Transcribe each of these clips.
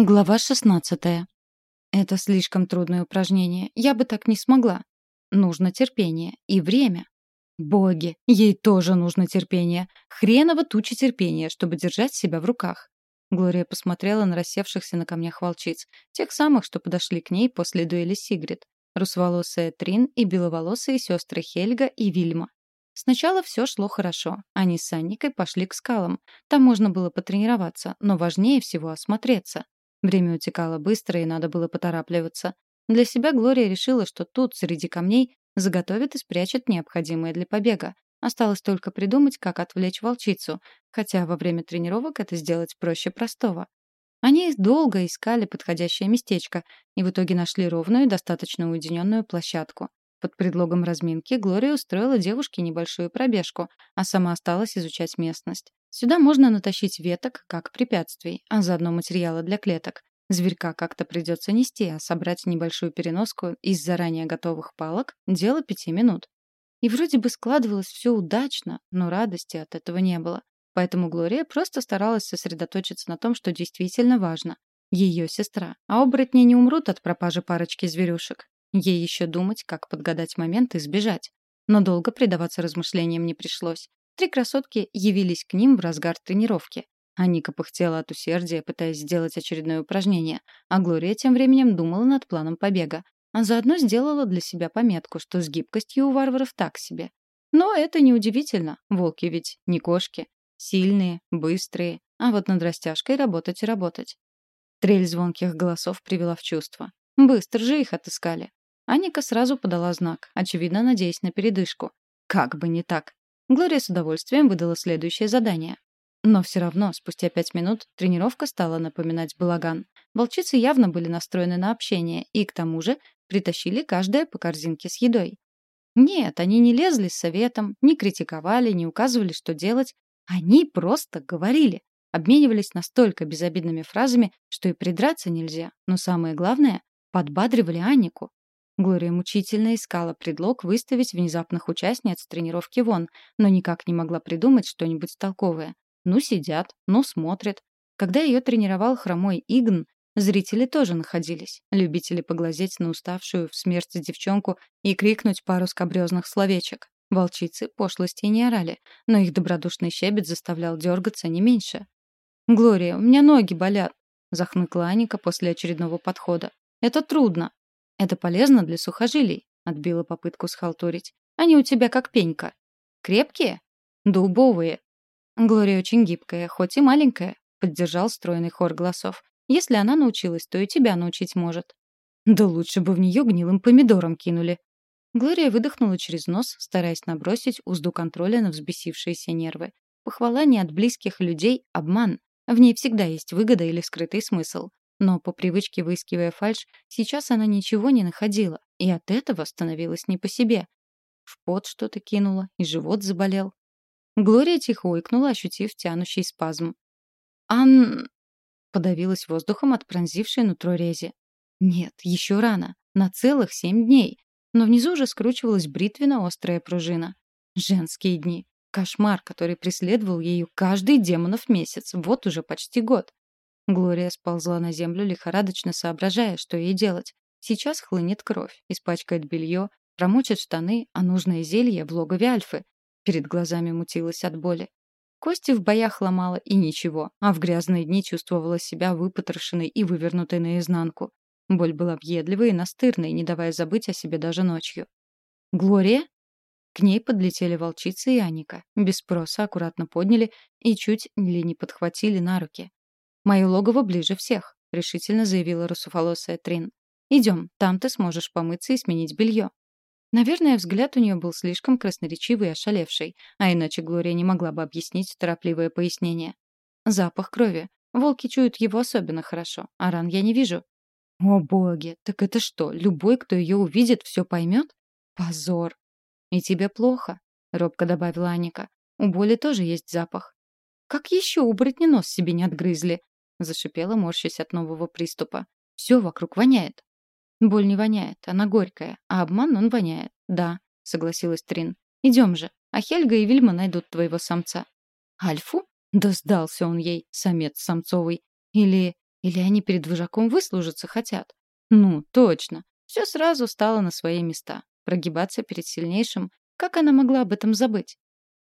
Глава 16. Это слишком трудное упражнение. Я бы так не смогла. Нужно терпение и время. Боги, ей тоже нужно терпение. Хреново туча терпения, чтобы держать себя в руках. Глория посмотрела на рассевшихся на камнях волчиц, тех самых, что подошли к ней после дуэли Сигрид. Русволосая Трин и беловолосые сестры Хельга и Вильма. Сначала все шло хорошо. Они с Анникой пошли к скалам. Там можно было потренироваться, но важнее всего осмотреться. Время утекало быстро, и надо было поторапливаться. Для себя Глория решила, что тут, среди камней, заготовит и спрячет необходимое для побега. Осталось только придумать, как отвлечь волчицу, хотя во время тренировок это сделать проще простого. Они долго искали подходящее местечко и в итоге нашли ровную и достаточно уединенную площадку. Под предлогом разминки Глория устроила девушке небольшую пробежку, а сама осталась изучать местность. Сюда можно натащить веток, как препятствий, а заодно материала для клеток. Зверька как-то придется нести, а собрать небольшую переноску из заранее готовых палок — дело пяти минут. И вроде бы складывалось все удачно, но радости от этого не было. Поэтому Глория просто старалась сосредоточиться на том, что действительно важно. Ее сестра. А оборотни не умрут от пропажи парочки зверюшек. Ей еще думать, как подгадать момент и сбежать. Но долго предаваться размышлениям не пришлось. Три красотки явились к ним в разгар тренировки. Аника пыхтела от усердия, пытаясь сделать очередное упражнение, а Глория тем временем думала над планом побега. А заодно сделала для себя пометку, что с гибкостью у варваров так себе. Но это неудивительно, волки ведь не кошки. Сильные, быстрые, а вот над растяжкой работать и работать. Трель звонких голосов привела в чувство. Быстро же их отыскали. Аника сразу подала знак, очевидно, надеясь на передышку. Как бы не так. Глория с удовольствием выдала следующее задание. Но все равно, спустя пять минут, тренировка стала напоминать балаган. Волчицы явно были настроены на общение и, к тому же, притащили каждая по корзинке с едой. Нет, они не лезли с советом, не критиковали, не указывали, что делать. Они просто говорили, обменивались настолько безобидными фразами, что и придраться нельзя. Но самое главное, подбадривали Аннику. Глория мучительно искала предлог выставить внезапных участниц тренировки вон, но никак не могла придумать что-нибудь толковое. Ну, сидят, ну, смотрят. Когда ее тренировал хромой Игн, зрители тоже находились. Любители поглазеть на уставшую в смерти девчонку и крикнуть пару скобрезных словечек. Волчицы пошлости не орали, но их добродушный щебет заставлял дергаться не меньше. «Глория, у меня ноги болят», — захныкла Аника после очередного подхода. «Это трудно». «Это полезно для сухожилий», — отбила попытку схалтурить. «Они у тебя как пенька». «Крепкие?» «Дубовые». «Глория очень гибкая, хоть и маленькая», — поддержал стройный хор голосов. «Если она научилась, то и тебя научить может». «Да лучше бы в нее гнилым помидором кинули». Глория выдохнула через нос, стараясь набросить узду контроля на взбесившиеся нервы. Похвала не от близких людей — обман. В ней всегда есть выгода или скрытый смысл. Но по привычке выискивая фальшь, сейчас она ничего не находила, и от этого становилась не по себе. В пот что-то кинула, и живот заболел. Глория тихо ойкнула, ощутив тянущий спазм. «Ан...» — подавилась воздухом от пронзившей нутро рези. «Нет, еще рано. На целых семь дней. Но внизу уже скручивалась бритвенно-острая пружина. Женские дни. Кошмар, который преследовал ее каждый демонов месяц. Вот уже почти год. Глория сползла на землю, лихорадочно соображая, что ей делать. Сейчас хлынет кровь, испачкает белье, промочит штаны, а нужное зелье в логове Альфы. Перед глазами мутилась от боли. Кости в боях ломала и ничего, а в грязные дни чувствовала себя выпотрошенной и вывернутой наизнанку. Боль была въедливой и настырной, не давая забыть о себе даже ночью. «Глория?» К ней подлетели волчица и Аника. Без спроса аккуратно подняли и чуть ли не подхватили на руки. «Мое логово ближе всех», — решительно заявила русофолосая Трин. «Идем, там ты сможешь помыться и сменить белье». Наверное, взгляд у нее был слишком красноречивый и ошалевший, а иначе Глория не могла бы объяснить торопливое пояснение. «Запах крови. Волки чуют его особенно хорошо, а ран я не вижу». «О боги, так это что, любой, кто ее увидит, все поймет? Позор!» «И тебе плохо», — робко добавила Аника. «У боли тоже есть запах». «Как еще убрать нос себе не отгрызли?» Зашипела, морщась от нового приступа. Все вокруг воняет. Боль не воняет, она горькая, а обман он воняет. Да, согласилась Трин. Идем же, а Хельга и Вильма найдут твоего самца. Альфу? Да сдался он ей, самец самцовый. Или Или они перед вожаком выслужиться хотят? Ну, точно. Все сразу стало на свои места. Прогибаться перед сильнейшим. Как она могла об этом забыть?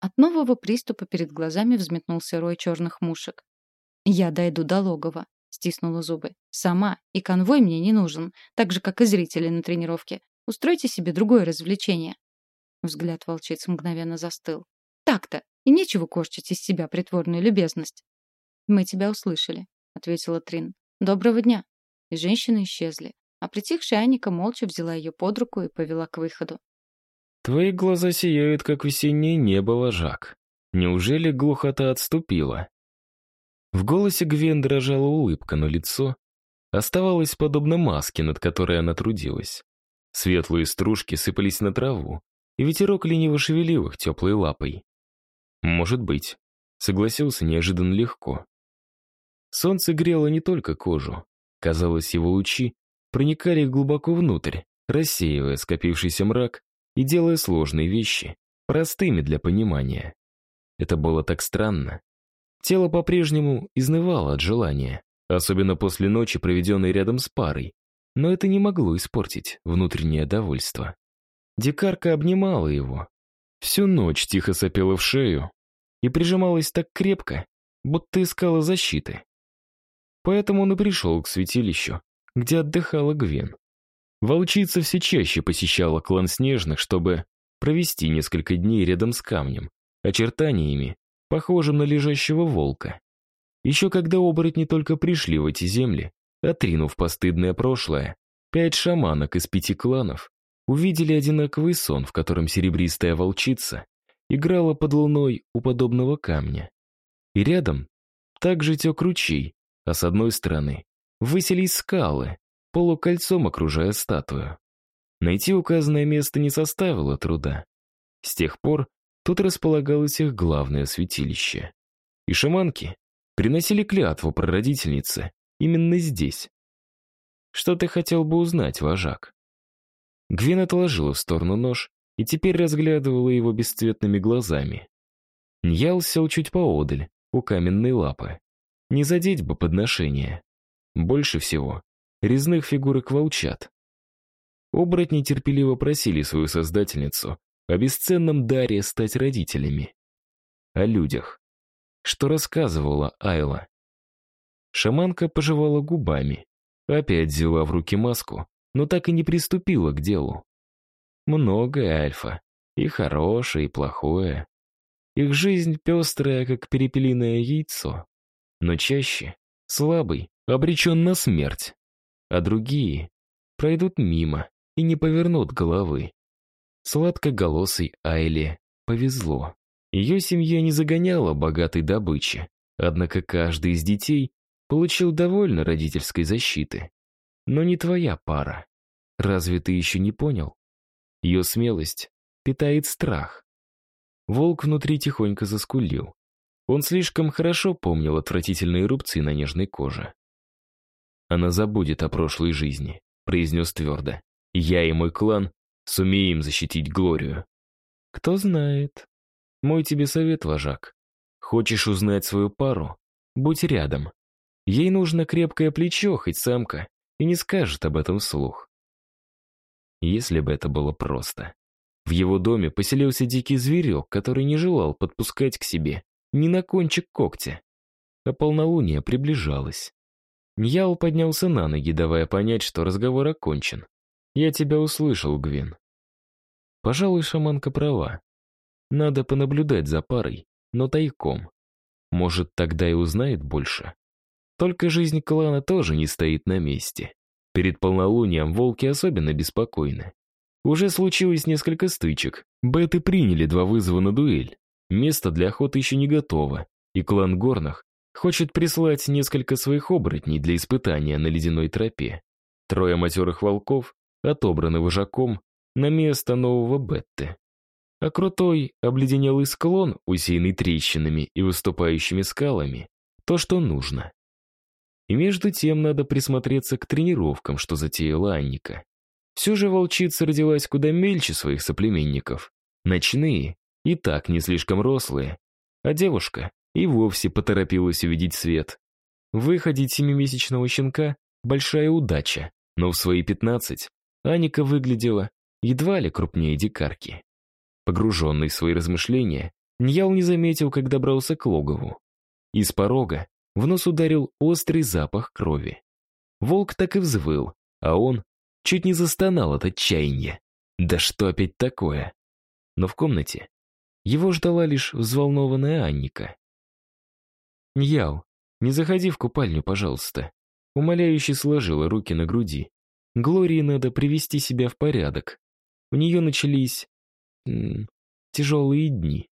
От нового приступа перед глазами взметнулся рой черных мушек. «Я дойду до логова», — стиснула зубы. «Сама, и конвой мне не нужен, так же, как и зрители на тренировке. Устройте себе другое развлечение». Взгляд волчицы мгновенно застыл. «Так-то! И нечего корчить из себя притворную любезность». «Мы тебя услышали», — ответила Трин. «Доброго дня». И женщины исчезли. А притихшая Аника молча взяла ее под руку и повела к выходу. «Твои глаза сияют, как весеннее небо, ложак. Неужели глухота отступила?» В голосе Гвен дрожала улыбка, но лицо оставалось подобно маске, над которой она трудилась. Светлые стружки сыпались на траву, и ветерок лениво шевелил их теплой лапой. «Может быть», — согласился неожиданно легко. Солнце грело не только кожу. Казалось, его лучи проникали глубоко внутрь, рассеивая скопившийся мрак и делая сложные вещи простыми для понимания. Это было так странно. Тело по-прежнему изнывало от желания, особенно после ночи, проведенной рядом с парой, но это не могло испортить внутреннее довольство. Дикарка обнимала его. Всю ночь тихо сопела в шею и прижималась так крепко, будто искала защиты. Поэтому он и пришел к святилищу, где отдыхала Гвен. Волчица все чаще посещала клан Снежных, чтобы провести несколько дней рядом с камнем, очертаниями, похожим на лежащего волка. Еще когда оборотни только пришли в эти земли, отринув постыдное прошлое, пять шаманок из пяти кланов увидели одинаковый сон, в котором серебристая волчица играла под луной у подобного камня. И рядом также тек ручей, а с одной стороны высились скалы, полукольцом окружая статую. Найти указанное место не составило труда. С тех пор тут располагалось их главное святилище. И шаманки приносили клятву прародительнице именно здесь. Что ты хотел бы узнать, вожак? Гвин отложила в сторону нож и теперь разглядывала его бесцветными глазами. Ньял сел чуть поодаль, у каменной лапы. Не задеть бы подношение. Больше всего резных фигурок волчат. Оборотни терпеливо просили свою создательницу о бесценном даре стать родителями. О людях. Что рассказывала Айла. Шаманка пожевала губами, опять взяла в руки маску, но так и не приступила к делу. Многое альфа, и хорошее, и плохое. Их жизнь пестрая, как перепелиное яйцо, но чаще слабый, обречен на смерть, а другие пройдут мимо и не повернут головы. Сладкоголосой Айле повезло. Ее семья не загоняла богатой добычи, однако каждый из детей получил довольно родительской защиты. Но не твоя пара. Разве ты еще не понял? Ее смелость питает страх. Волк внутри тихонько заскулил. Он слишком хорошо помнил отвратительные рубцы на нежной коже. «Она забудет о прошлой жизни», — произнес твердо. «Я и мой клан сумеем защитить Глорию». «Кто знает. Мой тебе совет, вожак. Хочешь узнать свою пару? Будь рядом. Ей нужно крепкое плечо, хоть самка, и не скажет об этом вслух». Если бы это было просто. В его доме поселился дикий зверек, который не желал подпускать к себе ни на кончик когтя. А полнолуние приближалось. Ньял поднялся на ноги, давая понять, что разговор окончен. «Я тебя услышал, Гвин». Пожалуй, шаманка права. Надо понаблюдать за парой, но тайком. Может, тогда и узнает больше. Только жизнь клана тоже не стоит на месте. Перед полнолунием волки особенно беспокойны. Уже случилось несколько стычек. Беты приняли два вызова на дуэль. Место для охоты еще не готово, и клан Горных хочет прислать несколько своих оборотней для испытания на ледяной тропе. Трое матерых волков отобраны вожаком на место нового Бетты. А крутой, обледенелый склон, усеянный трещинами и выступающими скалами, то, что нужно. И между тем надо присмотреться к тренировкам, что затеяла Анника. Все же волчица родилась куда мельче своих соплеменников. Ночные и так не слишком рослые, а девушка и вовсе поторопилась увидеть свет. Выходить семимесячного щенка — большая удача, но в свои пятнадцать Аника выглядела едва ли крупнее дикарки. Погруженный в свои размышления, Ньял не заметил, как добрался к логову. Из порога в нос ударил острый запах крови. Волк так и взвыл, а он чуть не застонал от отчаяния. Да что опять такое? Но в комнате его ждала лишь взволнованная Анника. «Ньял, не заходи в купальню, пожалуйста». Умоляюще сложила руки на груди. Глории надо привести себя в порядок. У нее начались... Тяжелые дни.